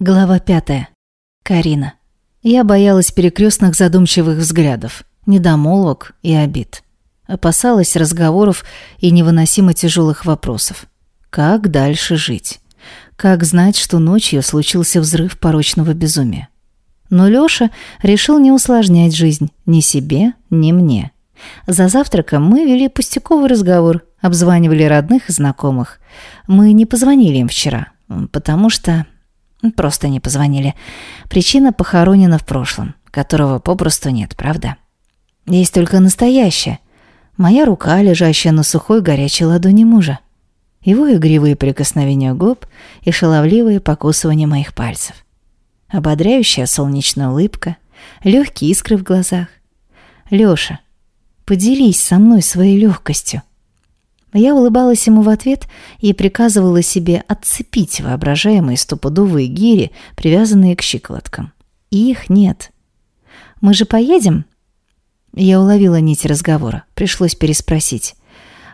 Глава пятая. Карина. Я боялась перекрестных задумчивых взглядов, недомолвок и обид. Опасалась разговоров и невыносимо тяжелых вопросов. Как дальше жить? Как знать, что ночью случился взрыв порочного безумия? Но Лёша решил не усложнять жизнь ни себе, ни мне. За завтраком мы вели пустяковый разговор, обзванивали родных и знакомых. Мы не позвонили им вчера, потому что Просто не позвонили. Причина похоронена в прошлом, которого попросту нет, правда? Есть только настоящее. Моя рука, лежащая на сухой горячей ладони мужа. Его игривые прикосновения губ и шаловливые покусывания моих пальцев. Ободряющая солнечная улыбка, легкие искры в глазах. Лёша, поделись со мной своей легкостью. Я улыбалась ему в ответ и приказывала себе отцепить воображаемые стопудовые гири, привязанные к щиколоткам. Их нет. «Мы же поедем?» Я уловила нить разговора. Пришлось переспросить.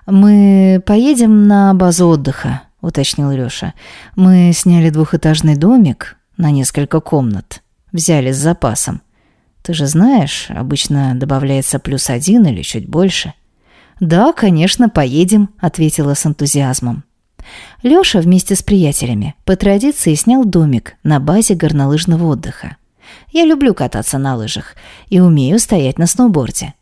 «Мы поедем на базу отдыха», — уточнил Лёша. «Мы сняли двухэтажный домик на несколько комнат. Взяли с запасом. Ты же знаешь, обычно добавляется плюс один или чуть больше». «Да, конечно, поедем», — ответила с энтузиазмом. Лёша вместе с приятелями по традиции снял домик на базе горнолыжного отдыха. Я люблю кататься на лыжах и умею стоять на сноуборде.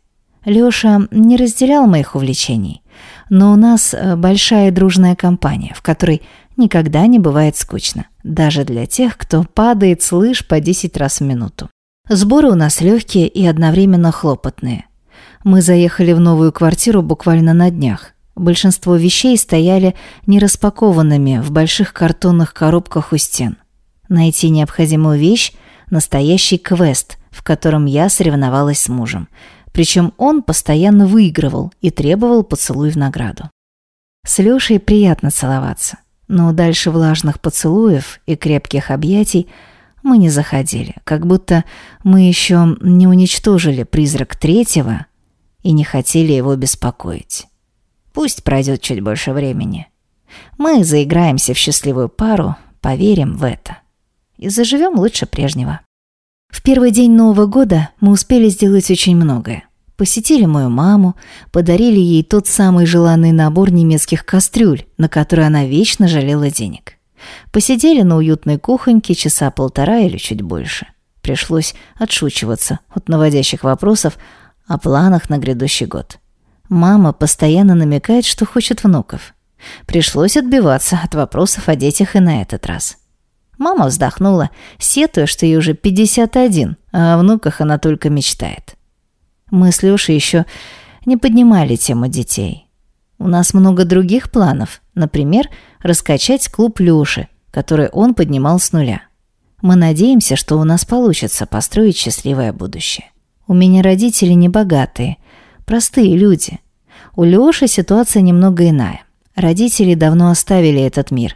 Лёша не разделял моих увлечений, но у нас э, большая дружная компания, в которой никогда не бывает скучно, даже для тех, кто падает с лыж по 10 раз в минуту. Сборы у нас легкие и одновременно хлопотные – мы заехали в новую квартиру буквально на днях. Большинство вещей стояли нераспакованными в больших картонных коробках у стен. Найти необходимую вещь – настоящий квест, в котором я соревновалась с мужем. Причем он постоянно выигрывал и требовал поцелуй в награду. С Лешей приятно целоваться, но дальше влажных поцелуев и крепких объятий мы не заходили, как будто мы еще не уничтожили призрак третьего, и не хотели его беспокоить. Пусть пройдет чуть больше времени. Мы заиграемся в счастливую пару, поверим в это. И заживем лучше прежнего. В первый день Нового года мы успели сделать очень многое. Посетили мою маму, подарили ей тот самый желанный набор немецких кастрюль, на который она вечно жалела денег. Посидели на уютной кухоньке часа полтора или чуть больше. Пришлось отшучиваться от наводящих вопросов, о планах на грядущий год. Мама постоянно намекает, что хочет внуков. Пришлось отбиваться от вопросов о детях и на этот раз. Мама вздохнула, сетуя, что ей уже 51, а о внуках она только мечтает. Мы с Лешей еще не поднимали тему детей. У нас много других планов, например, раскачать клуб Лёши, который он поднимал с нуля. Мы надеемся, что у нас получится построить счастливое будущее. У меня родители не богатые, простые люди. У Лёши ситуация немного иная. Родители давно оставили этот мир.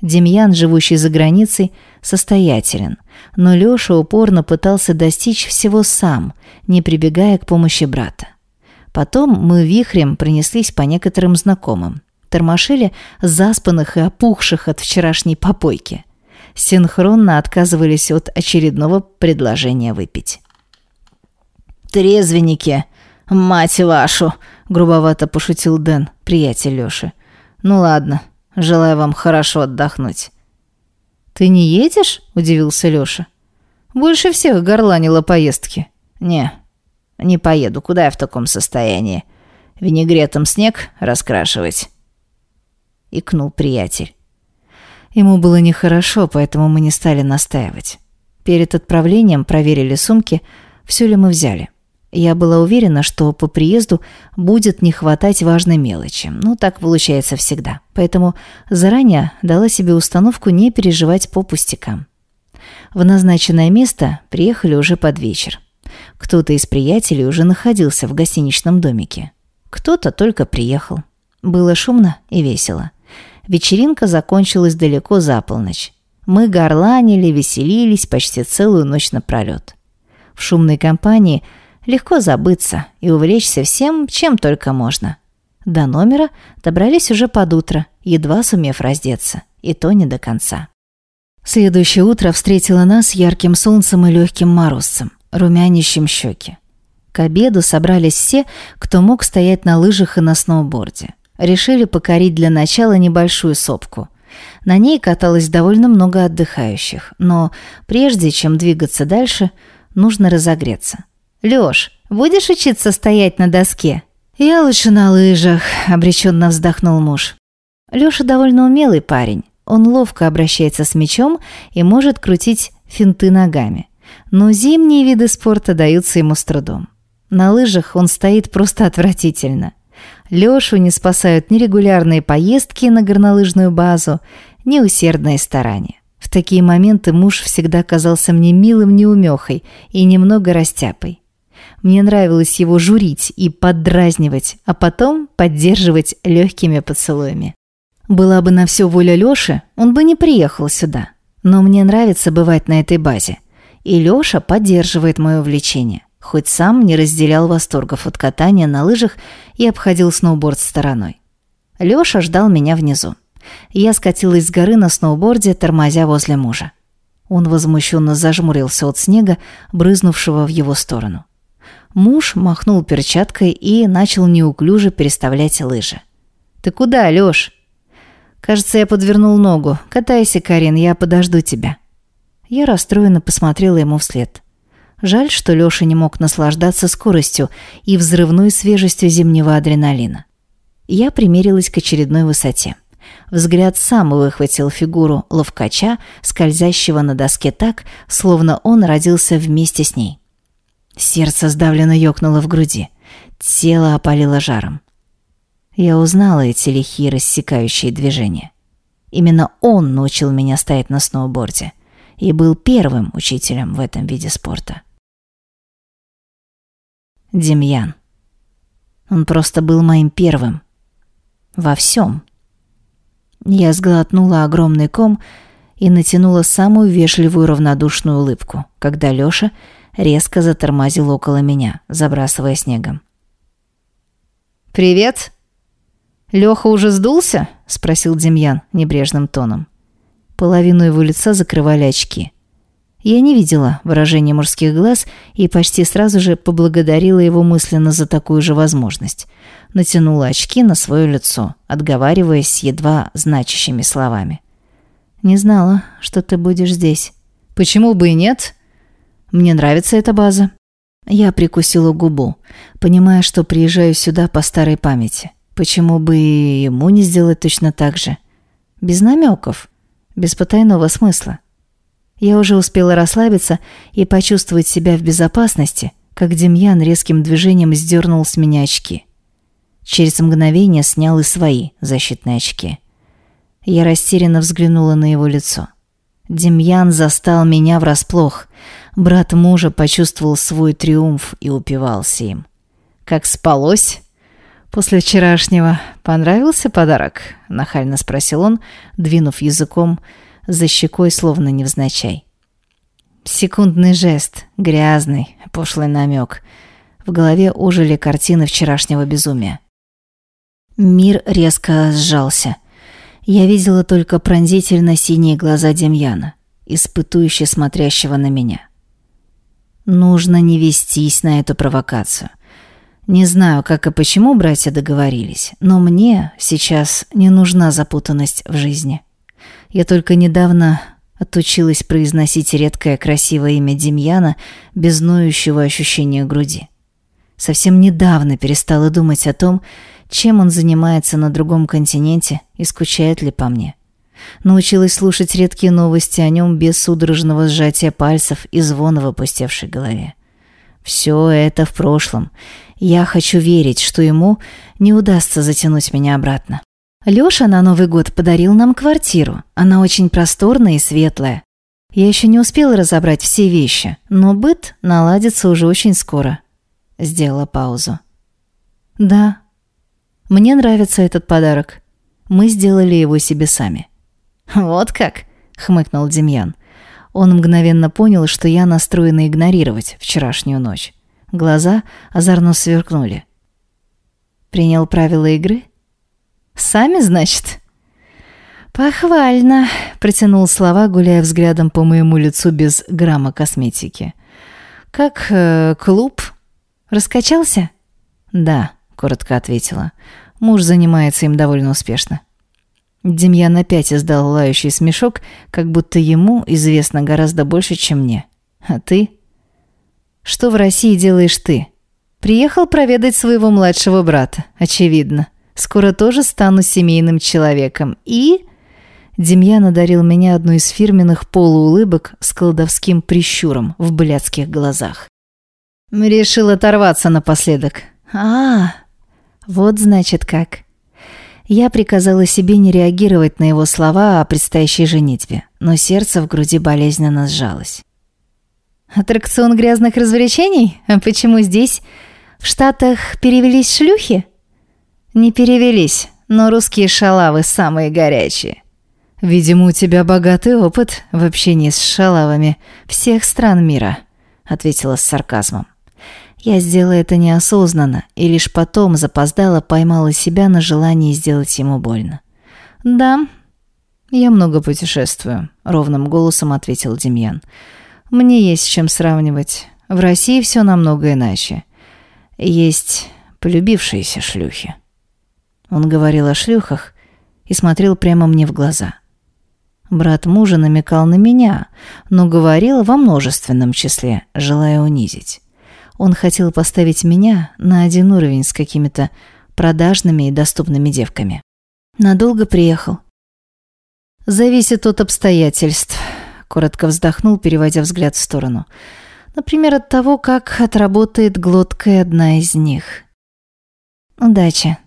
Демьян, живущий за границей, состоятелен, но Лёша упорно пытался достичь всего сам, не прибегая к помощи брата. Потом мы вихрем пронеслись по некоторым знакомым. Тормошили заспанных и опухших от вчерашней попойки. Синхронно отказывались от очередного предложения выпить трезвенники, мать вашу!» — грубовато пошутил Дэн, приятель Лёши. «Ну ладно, желаю вам хорошо отдохнуть». «Ты не едешь?» — удивился Лёша. «Больше всех горланила поездки». «Не, не поеду. Куда я в таком состоянии? Винегретом снег раскрашивать?» Икнул приятель. Ему было нехорошо, поэтому мы не стали настаивать. Перед отправлением проверили сумки, все ли мы взяли. Я была уверена, что по приезду будет не хватать важной мелочи. Ну, так получается всегда. Поэтому заранее дала себе установку не переживать по пустякам. В назначенное место приехали уже под вечер. Кто-то из приятелей уже находился в гостиничном домике. Кто-то только приехал. Было шумно и весело. Вечеринка закончилась далеко за полночь. Мы горланили, веселились почти целую ночь напролет. В шумной компании – легко забыться и увлечься всем, чем только можно. До номера добрались уже под утро, едва сумев раздеться, и то не до конца. Следующее утро встретило нас ярким солнцем и легким морозцем, румянящим щеки. К обеду собрались все, кто мог стоять на лыжах и на сноуборде. Решили покорить для начала небольшую сопку. На ней каталось довольно много отдыхающих, но прежде чем двигаться дальше, нужно разогреться. «Лёш, будешь учиться стоять на доске?» «Я лучше на лыжах», — обреченно вздохнул муж. Лёша довольно умелый парень. Он ловко обращается с мячом и может крутить финты ногами. Но зимние виды спорта даются ему с трудом. На лыжах он стоит просто отвратительно. Лёшу не спасают ни регулярные поездки на горнолыжную базу, ни усердные старания. В такие моменты муж всегда казался мне милым неумехой и немного растяпой. Мне нравилось его журить и поддразнивать, а потом поддерживать легкими поцелуями. Была бы на все воля Лёши, он бы не приехал сюда. Но мне нравится бывать на этой базе. И Лёша поддерживает мое влечение, хоть сам не разделял восторгов от катания на лыжах и обходил сноуборд стороной. Лёша ждал меня внизу. Я скатилась с горы на сноуборде, тормозя возле мужа. Он возмущенно зажмурился от снега, брызнувшего в его сторону. Муж махнул перчаткой и начал неуклюже переставлять лыжи. «Ты куда, Лёш?» «Кажется, я подвернул ногу. Катайся, Карин, я подожду тебя». Я расстроенно посмотрела ему вслед. Жаль, что Лёша не мог наслаждаться скоростью и взрывной свежестью зимнего адреналина. Я примерилась к очередной высоте. Взгляд сам выхватил фигуру ловкача, скользящего на доске так, словно он родился вместе с ней. Сердце сдавленно ёкнуло в груди. Тело опалило жаром. Я узнала эти лихие рассекающие движения. Именно он научил меня стоять на сноуборде и был первым учителем в этом виде спорта. Демьян. Он просто был моим первым. Во всем. Я сглотнула огромный ком и натянула самую вежливую равнодушную улыбку, когда Лёша резко затормозил около меня, забрасывая снегом. «Привет!» «Лёха уже сдулся?» – спросил Демьян небрежным тоном. Половину его лица закрывали очки. Я не видела выражения мужских глаз и почти сразу же поблагодарила его мысленно за такую же возможность. Натянула очки на свое лицо, отговариваясь едва значащими словами. «Не знала, что ты будешь здесь». «Почему бы и нет?» Мне нравится эта база». Я прикусила губу, понимая, что приезжаю сюда по старой памяти. Почему бы ему не сделать точно так же? Без намеков, без потайного смысла. Я уже успела расслабиться и почувствовать себя в безопасности, как Демьян резким движением сдернул с меня очки. Через мгновение снял и свои защитные очки. Я растерянно взглянула на его лицо. Демьян застал меня врасплох. Брат мужа почувствовал свой триумф и упивался им. «Как спалось?» «После вчерашнего понравился подарок?» – нахально спросил он, двинув языком за щекой, словно невзначай. Секундный жест, грязный, пошлый намек. В голове ожили картины вчерашнего безумия. Мир резко сжался. Я видела только пронзительно синие глаза Демьяна, испытующе смотрящего на меня. Нужно не вестись на эту провокацию. Не знаю, как и почему братья договорились, но мне сейчас не нужна запутанность в жизни. Я только недавно отучилась произносить редкое красивое имя Демьяна без ноющего ощущения груди. Совсем недавно перестала думать о том, чем он занимается на другом континенте и скучает ли по мне. Научилась слушать редкие новости о нем без судорожного сжатия пальцев и звона в опустевшей голове. Все это в прошлом. Я хочу верить, что ему не удастся затянуть меня обратно. Лёша на Новый год подарил нам квартиру. Она очень просторная и светлая. Я еще не успела разобрать все вещи, но быт наладится уже очень скоро. Сделала паузу. Да, мне нравится этот подарок. Мы сделали его себе сами». «Вот как?» — хмыкнул Демьян. Он мгновенно понял, что я настроена игнорировать вчерашнюю ночь. Глаза озорно сверкнули. «Принял правила игры?» «Сами, значит?» «Похвально», — протянул слова, гуляя взглядом по моему лицу без грамма косметики. «Как э, клуб? Раскачался?» «Да», — коротко ответила. «Муж занимается им довольно успешно». Демьян опять издал лающий смешок, как будто ему известно гораздо больше, чем мне. «А ты?» «Что в России делаешь ты?» «Приехал проведать своего младшего брата, очевидно. Скоро тоже стану семейным человеком. И...» Демьян одарил меня одной из фирменных полуулыбок с колдовским прищуром в блядских глазах. Решил оторваться напоследок. а, вот значит как. Я приказала себе не реагировать на его слова о предстоящей женитьбе, но сердце в груди болезненно сжалось. «Аттракцион грязных развлечений? А почему здесь? В Штатах перевелись шлюхи?» «Не перевелись, но русские шалавы самые горячие». «Видимо, у тебя богатый опыт в общении с шалавами всех стран мира», — ответила с сарказмом. Я сделала это неосознанно и лишь потом запоздала поймала себя на желании сделать ему больно. «Да, я много путешествую», — ровным голосом ответил Демьян. «Мне есть с чем сравнивать. В России все намного иначе. Есть полюбившиеся шлюхи». Он говорил о шлюхах и смотрел прямо мне в глаза. Брат мужа намекал на меня, но говорил во множественном числе, желая унизить. Он хотел поставить меня на один уровень с какими-то продажными и доступными девками. Надолго приехал. Зависит от обстоятельств, коротко вздохнул, переводя взгляд в сторону. Например, от того, как отработает глоткой одна из них. Удачи.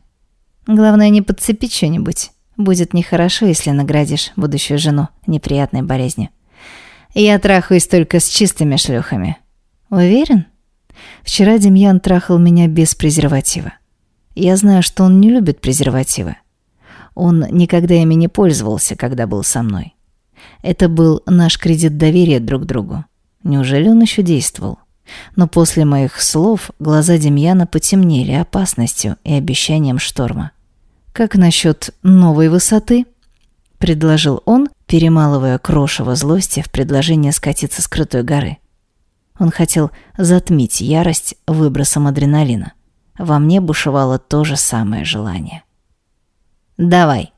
Главное, не подцепить что-нибудь. Будет нехорошо, если наградишь будущую жену неприятной болезнью. Я трахаюсь только с чистыми шлюхами. Уверен? Вчера Демьян трахал меня без презерватива. Я знаю, что он не любит презервативы. Он никогда ими не пользовался, когда был со мной. Это был наш кредит доверия друг другу. Неужели он еще действовал? Но после моих слов глаза Демьяна потемнели опасностью и обещанием шторма. «Как насчет новой высоты?» — предложил он, перемалывая крошево злости в предложение скатиться с крутой горы. Он хотел затмить ярость выбросом адреналина. Во мне бушевало то же самое желание. «Давай»,